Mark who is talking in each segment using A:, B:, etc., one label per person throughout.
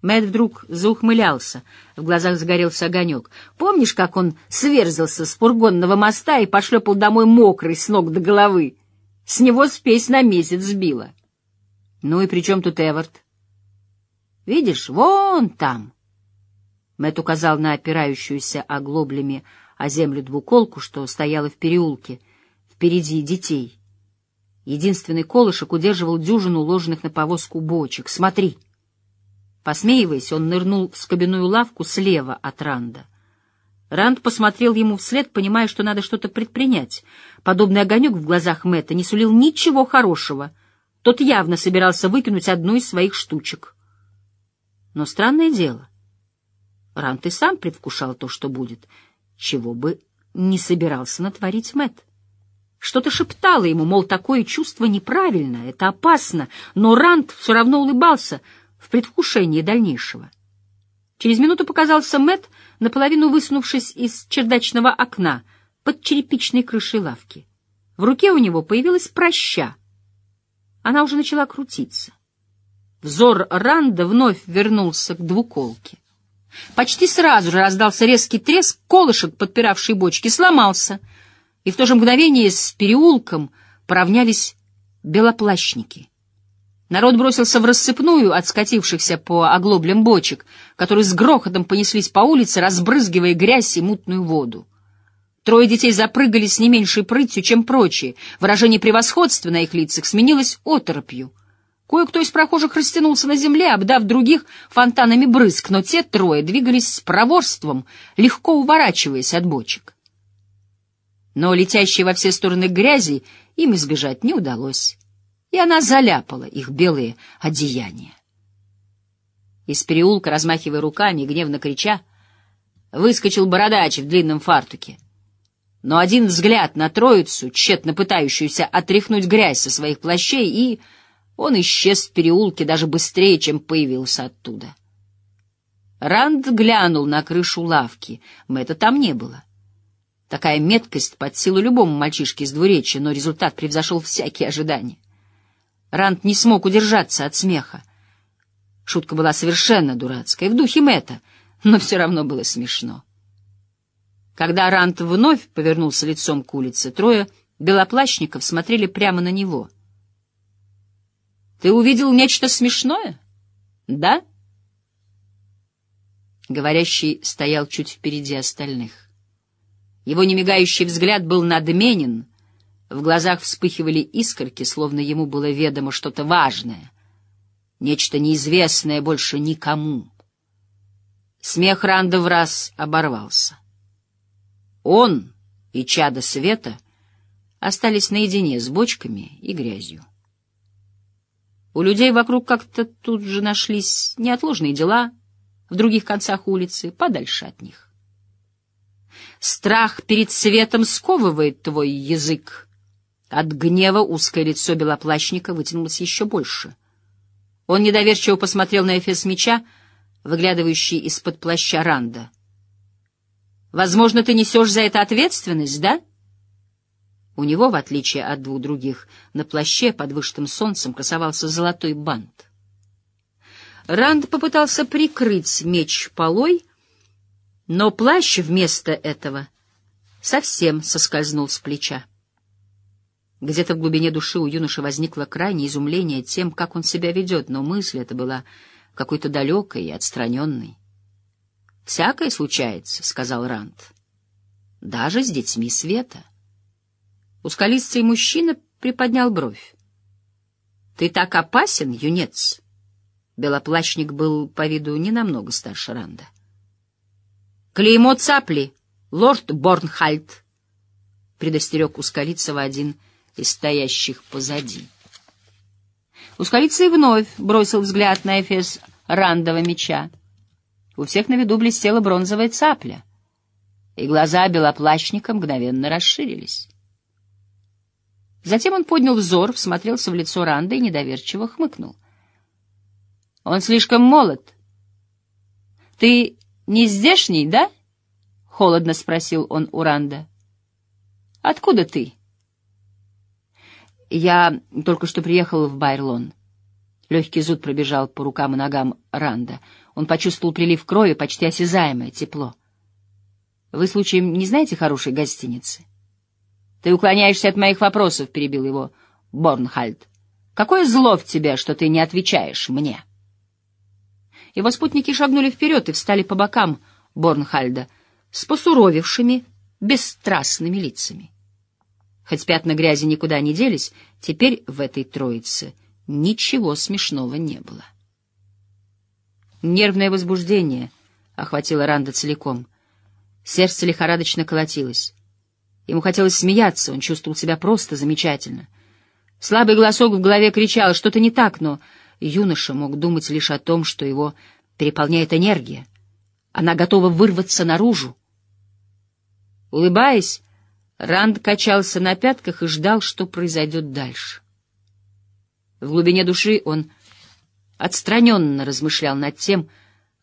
A: Мэтт вдруг заухмылялся, в глазах загорелся огонек. Помнишь, как он сверзился с фургонного моста и пошлепал домой мокрый с ног до головы? С него спесь на месяц сбила. Ну и при чем тут Эвард? Видишь, вон там. Мэтт указал на опирающуюся оглоблями о землю двуколку, что стояла в переулке, впереди детей. Единственный колышек удерживал дюжину уложенных на повозку бочек. Смотри! Посмеиваясь, он нырнул в скобяную лавку слева от Ранда. Ранд посмотрел ему вслед, понимая, что надо что-то предпринять. Подобный огонек в глазах Мэтта не сулил ничего хорошего. Тот явно собирался выкинуть одну из своих штучек. Но странное дело. Ранд и сам предвкушал то, что будет, чего бы не собирался натворить Мэтт. Что-то шептало ему, мол, такое чувство неправильно, это опасно, но Ранд все равно улыбался — в предвкушении дальнейшего. Через минуту показался Мэт, наполовину высунувшись из чердачного окна под черепичной крышей лавки. В руке у него появилась проща. Она уже начала крутиться. Взор Ранда вновь вернулся к двуколке. Почти сразу же раздался резкий треск, колышек, подпиравший бочки, сломался, и в то же мгновение с переулком поравнялись белоплащники. Народ бросился в рассыпную от скатившихся по оглоблям бочек, которые с грохотом понеслись по улице, разбрызгивая грязь и мутную воду. Трое детей запрыгали с не меньшей прытью, чем прочие. Выражение превосходства на их лицах сменилось оторопью. Кое-кто из прохожих растянулся на земле, обдав других фонтанами брызг, но те трое двигались с проворством, легко уворачиваясь от бочек. Но летящей во все стороны грязи им избежать не удалось и она заляпала их белые одеяния. Из переулка, размахивая руками и гневно крича, выскочил бородач в длинном фартуке. Но один взгляд на троицу, тщетно пытающуюся отряхнуть грязь со своих плащей, и он исчез в переулке даже быстрее, чем появился оттуда. Ранд глянул на крышу лавки, Мэтта там не было. Такая меткость под силу любому мальчишке из двуречья, но результат превзошел всякие ожидания. Ранд не смог удержаться от смеха. Шутка была совершенно дурацкая, в духе Мэтта, но все равно было смешно. Когда Ранд вновь повернулся лицом к улице, трое белоплащников смотрели прямо на него. «Ты увидел нечто смешное? Да?» Говорящий стоял чуть впереди остальных. Его немигающий взгляд был надменен — в глазах вспыхивали искорки, словно ему было ведомо что-то важное, нечто неизвестное больше никому. Смех Ранда в раз оборвался. Он и чадо света остались наедине с бочками и грязью. У людей вокруг как-то тут же нашлись неотложные дела в других концах улицы, подальше от них. Страх перед светом сковывает твой язык, от гнева узкое лицо белоплащника вытянулось еще больше. Он недоверчиво посмотрел на эфес меча, выглядывающий из-под плаща Ранда. «Возможно, ты несешь за это ответственность, да?» У него, в отличие от двух других, на плаще под вышитым солнцем красовался золотой бант. Ранд попытался прикрыть меч полой, но плащ вместо этого совсем соскользнул с плеча. Где-то в глубине души у юноши возникло крайнее изумление тем, как он себя ведет, но мысль эта была какой-то далекой и отстраненной. «Всякое случается», — сказал Ранд. «Даже с детьми света». Ускалистый мужчина приподнял бровь. «Ты так опасен, юнец?» Белоплащник был по виду не намного старше Ранда. «Клеймо цапли, лорд Борнхальд!» — предостерег Ускалицева один из стоящих позади. Ускорицей вновь бросил взгляд на эфес рандового меча. У всех на виду блестела бронзовая цапля, и глаза белоплащника мгновенно расширились. Затем он поднял взор, всмотрелся в лицо Ранда и недоверчиво хмыкнул. «Он слишком молод. Ты не здешний, да?» — холодно спросил он у Ранда. «Откуда ты?» Я только что приехал в Байрлон. Легкий зуд пробежал по рукам и ногам Ранда. Он почувствовал прилив крови, почти осязаемое тепло. — Вы, случаем, не знаете хорошей гостиницы? — Ты уклоняешься от моих вопросов, — перебил его Борнхальд. — Какое зло в тебе, что ты не отвечаешь мне? Его спутники шагнули вперед и встали по бокам Борнхальда с посуровевшими, бесстрастными лицами. Хоть пятна грязи никуда не делись, теперь в этой троице ничего смешного не было. Нервное возбуждение охватило Ранда целиком. Сердце лихорадочно колотилось. Ему хотелось смеяться, он чувствовал себя просто замечательно. Слабый голосок в голове кричал, что-то не так, но юноша мог думать лишь о том, что его переполняет энергия. Она готова вырваться наружу. Улыбаясь, Ранд качался на пятках и ждал, что произойдет дальше. В глубине души он отстраненно размышлял над тем,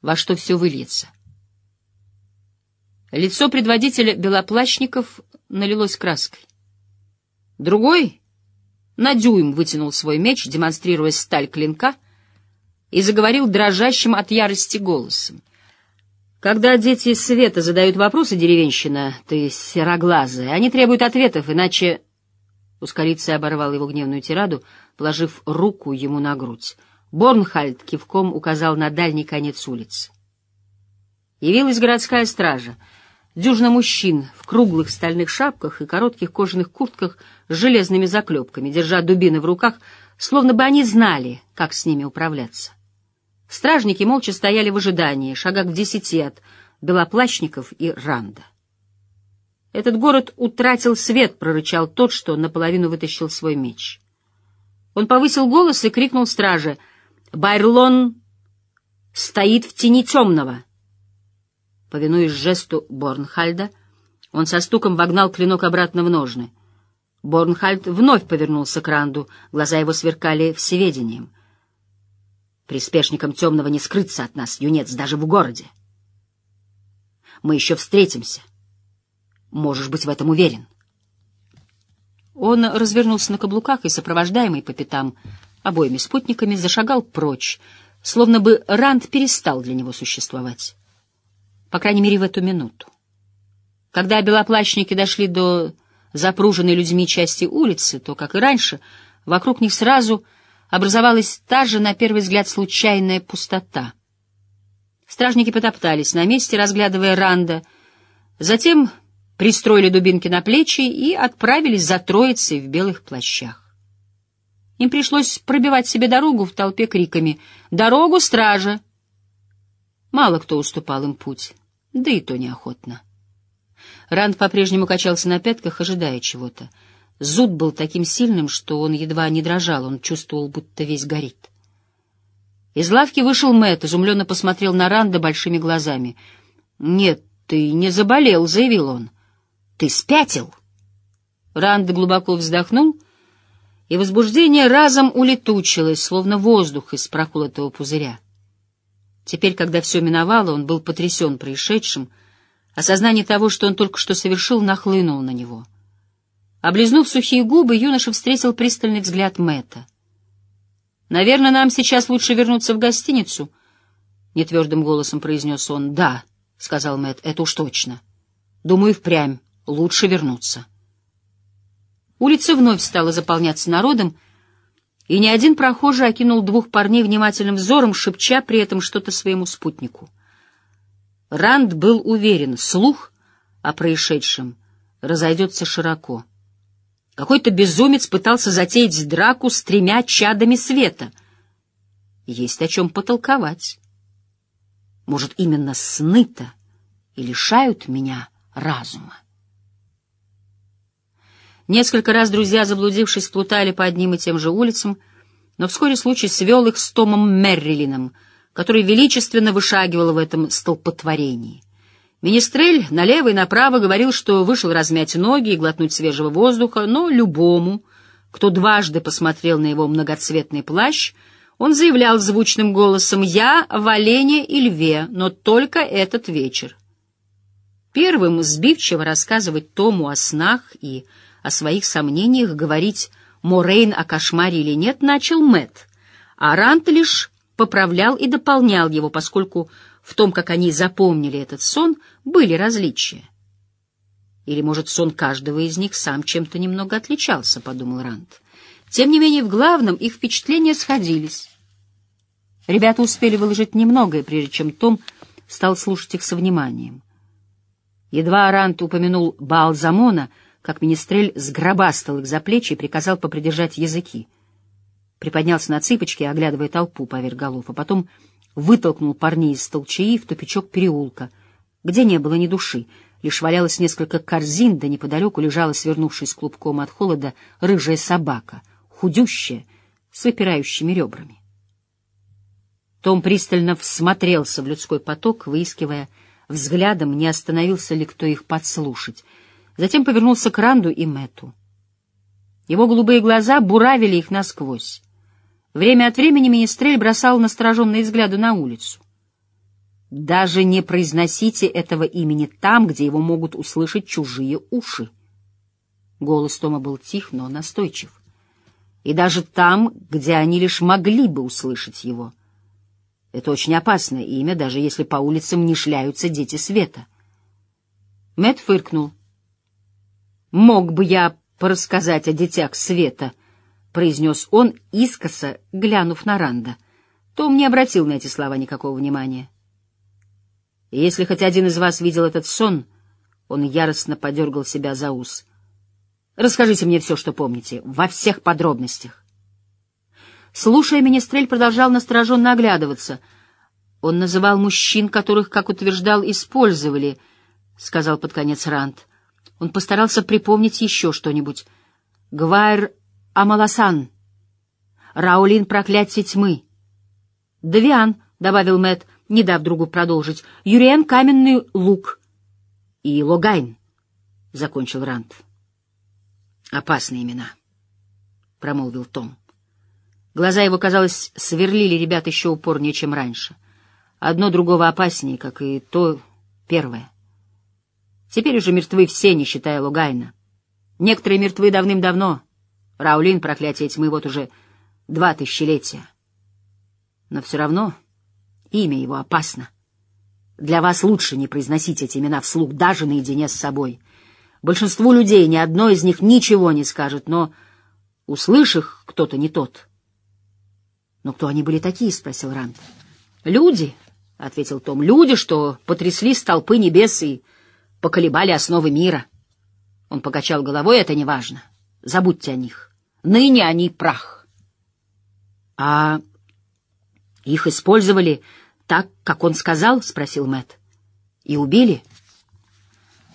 A: во что все выльется. Лицо предводителя белоплащников налилось краской. Другой на дюйм вытянул свой меч, демонстрируя сталь клинка, и заговорил дрожащим от ярости голосом. Когда дети света задают вопросы, деревенщина, ты сероглазая, они требуют ответов, иначе... Ускориться оборвал его гневную тираду, положив руку ему на грудь. Борнхальд кивком указал на дальний конец улицы. Явилась городская стража. Дюжина мужчин в круглых стальных шапках и коротких кожаных куртках с железными заклепками, держа дубины в руках, словно бы они знали, как с ними управляться. Стражники молча стояли в ожидании, шагах в десяти от белоплащников и Ранда. «Этот город утратил свет», — прорычал тот, что наполовину вытащил свой меч. Он повысил голос и крикнул страже. «Байрлон стоит в тени темного!» Повинуясь жесту Борнхальда, он со стуком вогнал клинок обратно в ножны. Борнхальд вновь повернулся к Ранду, глаза его сверкали всеведением. Приспешникам темного не скрыться от нас, юнец, даже в городе. Мы еще встретимся. Можешь быть в этом уверен. Он развернулся на каблуках и, сопровождаемый по пятам обоими спутниками, зашагал прочь, словно бы Ранд перестал для него существовать. По крайней мере, в эту минуту. Когда белоплащники дошли до запруженной людьми части улицы, то, как и раньше, вокруг них сразу образовалась та же, на первый взгляд, случайная пустота. Стражники потоптались на месте, разглядывая Ранда, затем пристроили дубинки на плечи и отправились за троицей в белых плащах. Им пришлось пробивать себе дорогу в толпе криками «Дорогу, стража!». Мало кто уступал им путь, да и то неохотно. Ранд по-прежнему качался на пятках, ожидая чего-то. Зуд был таким сильным, что он едва не дрожал, он чувствовал, будто весь горит. Из лавки вышел Мэтт, изумленно посмотрел на Ранда большими глазами. «Нет, ты не заболел», — заявил он. «Ты спятил?» Ранд глубоко вздохнул, и возбуждение разом улетучилось, словно воздух из проколотого пузыря. Теперь, когда все миновало, он был потрясен происшедшим, осознание того, что он только что совершил, нахлынуло на него — Облизнув сухие губы, юноша встретил пристальный взгляд Мэтта. «Наверное, нам сейчас лучше вернуться в гостиницу», — нетвердым голосом произнес он. «Да», — сказал Мэтт, — «это уж точно. Думаю, впрямь лучше вернуться». Улица вновь стала заполняться народом, и ни один прохожий окинул двух парней внимательным взором, шепча при этом что-то своему спутнику. Ранд был уверен, слух о происшедшем разойдется широко. Какой-то безумец пытался затеять драку с тремя чадами света. Есть о чем потолковать. Может, именно сны-то и лишают меня разума. Несколько раз друзья, заблудившись, плутали по одним и тем же улицам, но вскоре случай свел их с Томом Меррилином, который величественно вышагивал в этом столпотворении. Министрель налево и направо говорил, что вышел размять ноги и глотнуть свежего воздуха, но любому, кто дважды посмотрел на его многоцветный плащ, он заявлял звучным голосом «Я в олене и льве, но только этот вечер». Первым сбивчиво рассказывать Тому о снах и о своих сомнениях, говорить Морейн о кошмаре или нет, начал Мэт, а Рант лишь поправлял и дополнял его, поскольку в том, как они запомнили этот сон, были различия. Или, может, сон каждого из них сам чем-то немного отличался, — подумал Рант. Тем не менее, в главном их впечатления сходились. Ребята успели выложить немногое, прежде чем Том стал слушать их со вниманием. Едва Рант упомянул Баалзамона, как министрель сгробастал их за плечи и приказал попридержать языки. Приподнялся на цыпочки, оглядывая толпу поверх голов, а потом вытолкнул парней из толчаи в тупичок переулка, где не было ни души, лишь валялось несколько корзин, да неподалеку лежала, свернувшись клубком от холода, рыжая собака, худющая, с выпирающими ребрами. Том пристально всмотрелся в людской поток, выискивая взглядом, не остановился ли кто их подслушать. Затем повернулся к Ранду и Мэту. Его голубые глаза буравили их насквозь. Время от времени министрель бросал настороженные взгляды на улицу. Даже не произносите этого имени там, где его могут услышать чужие уши. Голос Тома был тих, но настойчив. И даже там, где они лишь могли бы услышать его. Это очень опасное имя, даже если по улицам не шляются дети света. Мэт фыркнул. «Мог бы я порассказать о детях света», — произнес он, искоса глянув на Ранда. Том не обратил на эти слова никакого внимания. «Если хоть один из вас видел этот сон...» Он яростно подергал себя за ус. «Расскажите мне все, что помните, во всех подробностях». Слушая, Министрель продолжал настороженно оглядываться. Он называл мужчин, которых, как утверждал, использовали, — сказал под конец Ранд. Он постарался припомнить еще что-нибудь. Гвайр Амаласан. Раулин проклятие тьмы. Девиан, — добавил Мэт, не дав другу продолжить. Юриен каменный лук. И Логайн, — закончил Ранд. Опасные имена, — промолвил Том. Глаза его, казалось, сверлили ребят еще упорнее, чем раньше. Одно другого опаснее, как и то первое. Теперь уже мертвы все, не считая Лугайна. Некоторые мертвы давным-давно. Раулин, проклятие тьмы, вот уже два тысячелетия. Но все равно имя его опасно. Для вас лучше не произносить эти имена вслух, даже наедине с собой. Большинству людей ни одно из них ничего не скажет, но, услышав, кто-то не тот. «Но кто они были такие?» — спросил Ранд. «Люди», — ответил Том, — «люди, что потрясли столпы небес и поколебали основы мира. Он покачал головой, это не важно. Забудьте о них. Ныне они прах. А их использовали так, как он сказал, спросил Мэт. И убили?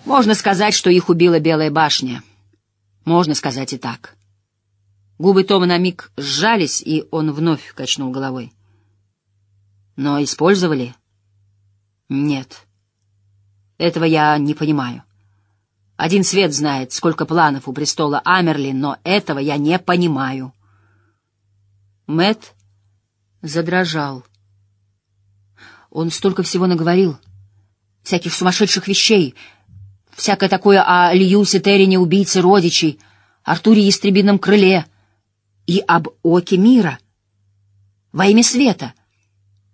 A: Можно сказать, что их убила Белая башня. Можно сказать и так. Губы Тома на миг сжались, и он вновь качнул головой. Но использовали? Нет. Этого я не понимаю. Один свет знает, сколько планов у престола Амерлин, но этого я не понимаю. Мэт задрожал. Он столько всего наговорил, всяких сумасшедших вещей, всякое такое о Льюсе Террине, убийце родичей, Артуре Ястребином крыле и об Оке мира. Во имя света.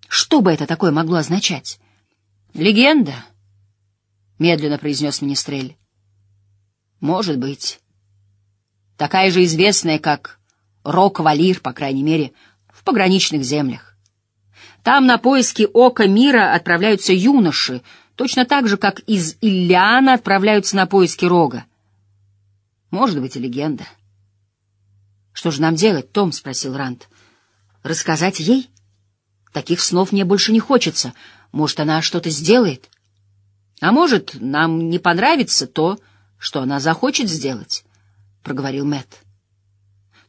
A: Что бы это такое могло означать? Легенда —— медленно произнес Министрель. «Может быть. Такая же известная, как Рок-Валир, по крайней мере, в пограничных землях. Там на поиски Ока Мира отправляются юноши, точно так же, как из Ильяна отправляются на поиски Рога. Может быть, и легенда». «Что же нам делать, Том?» — спросил Рант. «Рассказать ей? Таких снов мне больше не хочется. Может, она что-то сделает?» А может, нам не понравится то, что она захочет сделать, — проговорил Мэт.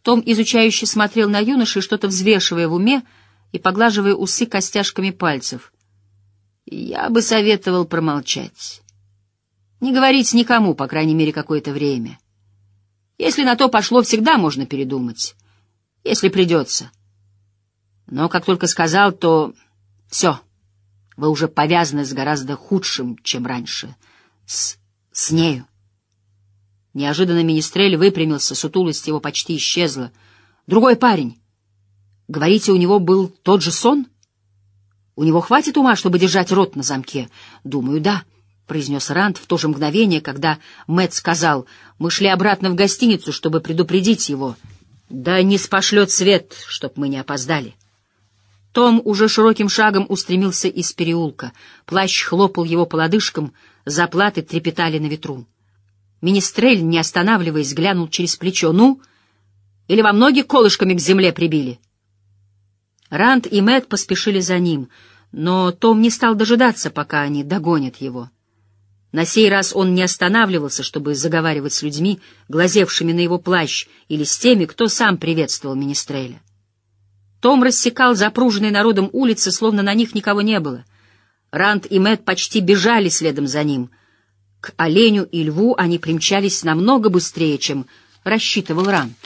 A: Том, изучающе смотрел на юноши, что-то взвешивая в уме и поглаживая усы костяшками пальцев. Я бы советовал промолчать. Не говорить никому, по крайней мере, какое-то время. Если на то пошло, всегда можно передумать. Если придется. Но как только сказал, то все — вы уже повязаны с гораздо худшим, чем раньше. С... с нею. Неожиданно Министрель выпрямился, сутулость его почти исчезла. Другой парень. Говорите, у него был тот же сон? У него хватит ума, чтобы держать рот на замке? Думаю, да, — произнес Ранд в то же мгновение, когда Мэтт сказал, мы шли обратно в гостиницу, чтобы предупредить его. Да не спошлет свет, чтоб мы не опоздали. Том уже широким шагом устремился из переулка. Плащ хлопал его по лодыжкам, заплаты трепетали на ветру. Министрель, не останавливаясь, глянул через плечо. «Ну? Или во ноги колышками к земле прибили?» Ранд и Мэтт поспешили за ним, но Том не стал дожидаться, пока они догонят его. На сей раз он не останавливался, чтобы заговаривать с людьми, глазевшими на его плащ, или с теми, кто сам приветствовал Министреля. Том рассекал запруженные народом улицы, словно на них никого не было. Ранд и Мэтт почти бежали следом за ним. К оленю и льву они примчались намного быстрее, чем рассчитывал Ранд.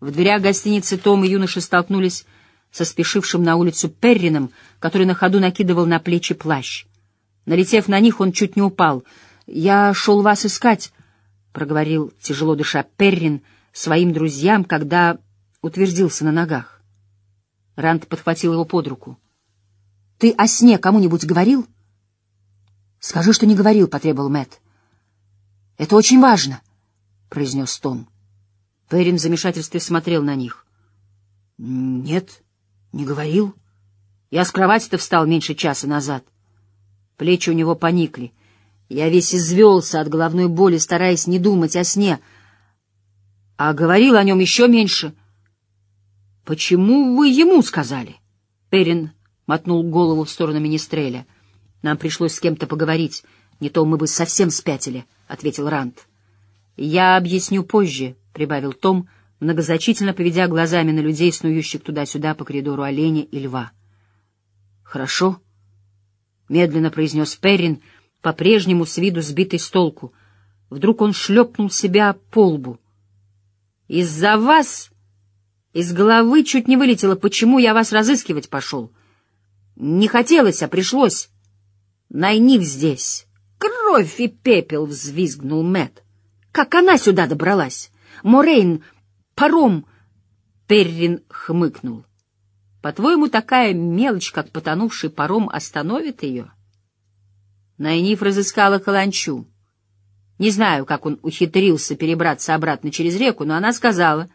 A: В дверях гостиницы Том и юноша столкнулись со спешившим на улицу Перрином, который на ходу накидывал на плечи плащ. Налетев на них, он чуть не упал. «Я шел вас искать», — проговорил, тяжело дыша, Перрин своим друзьям, когда утвердился на ногах. Ранд подхватил его под руку. «Ты о сне кому-нибудь говорил?» «Скажи, что не говорил», — потребовал Мэт. «Это очень важно», — произнес Том. Перрин в замешательстве смотрел на них. «Нет, не говорил. Я с кровати-то встал меньше часа назад». Плечи у него поникли. Я весь извелся от головной боли, стараясь не думать о сне. А говорил о нем еще меньше. «Почему вы ему сказали?» Перин мотнул голову в сторону Министреля. «Нам пришлось с кем-то поговорить. Не то мы бы совсем спятили», — ответил Ранд. «Я объясню позже», — прибавил Том, многозначительно поведя глазами на людей, снующих туда-сюда по коридору оленя и льва. «Хорошо», — медленно произнес Перрин, по-прежнему с виду сбитый с толку. Вдруг он шлепнул себя по лбу. «Из-за вас из головы чуть не вылетело, почему я вас разыскивать пошел. Не хотелось, а пришлось. Найнив здесь. Кровь и пепел!» — взвизгнул Мэт. «Как она сюда добралась? Морейн, паром!» Перрин хмыкнул. По-твоему, такая мелочь, как потонувший паром, остановит ее? Найниф разыскала каланчу. Не знаю, как он ухитрился перебраться обратно через реку, но она сказала.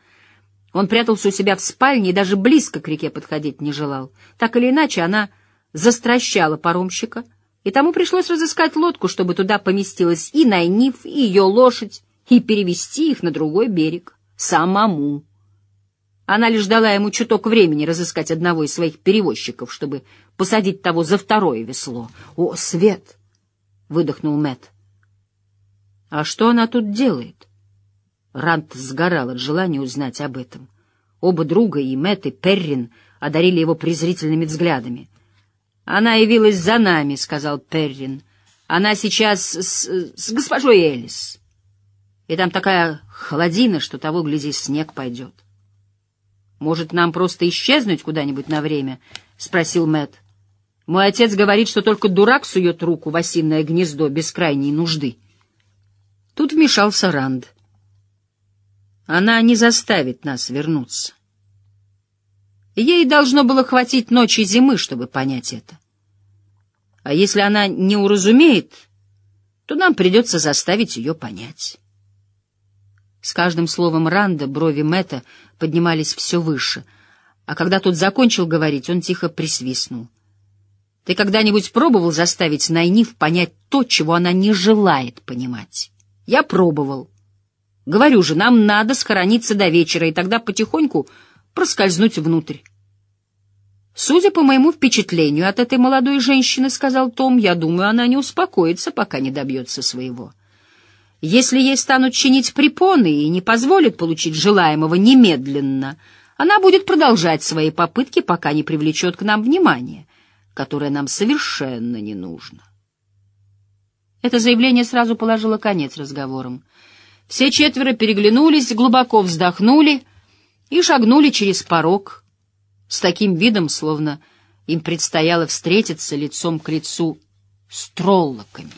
A: Он прятался у себя в спальне и даже близко к реке подходить не желал. Так или иначе, она застращала паромщика, и тому пришлось разыскать лодку, чтобы туда поместилась и Найниф, и ее лошадь, и перевести их на другой берег. Самому. Она лишь дала ему чуток времени разыскать одного из своих перевозчиков, чтобы посадить того за второе весло. «О, Свет!» — выдохнул Мэт. «А что она тут делает?» Рант сгорал от желания узнать об этом. Оба друга, и Мэт, и Перрин, одарили его презрительными взглядами. «Она явилась за нами», — сказал Перрин. «Она сейчас с, с госпожой Элис. И там такая холодина, что того, гляди, снег пойдет». Может, нам просто исчезнуть куда-нибудь на время? — спросил Мэт. Мой отец говорит, что только дурак сует руку в осиное гнездо без крайней нужды. Тут вмешался Ранд. Она не заставит нас вернуться. Ей должно было хватить ночи зимы, чтобы понять это. А если она не уразумеет, то нам придется заставить ее понять. С каждым словом Ранда брови Мэтта поднимались все выше, а когда тот закончил говорить, он тихо присвистнул. «Ты когда-нибудь пробовал заставить Найниф понять то, чего она не желает понимать?» «Я пробовал. Говорю же, нам надо схорониться до вечера, и тогда потихоньку проскользнуть внутрь». «Судя по моему впечатлению от этой молодой женщины, — сказал Том, — я думаю, она не успокоится, пока не добьется своего». Если ей станут чинить препоны и не позволят получить желаемого немедленно, она будет продолжать свои попытки, пока не привлечет к нам внимание, которое нам совершенно не нужно. Это заявление сразу положило конец разговорам. Все четверо переглянулись, глубоко вздохнули и шагнули через порог с таким видом, словно им предстояло встретиться лицом к лицу с троллоками.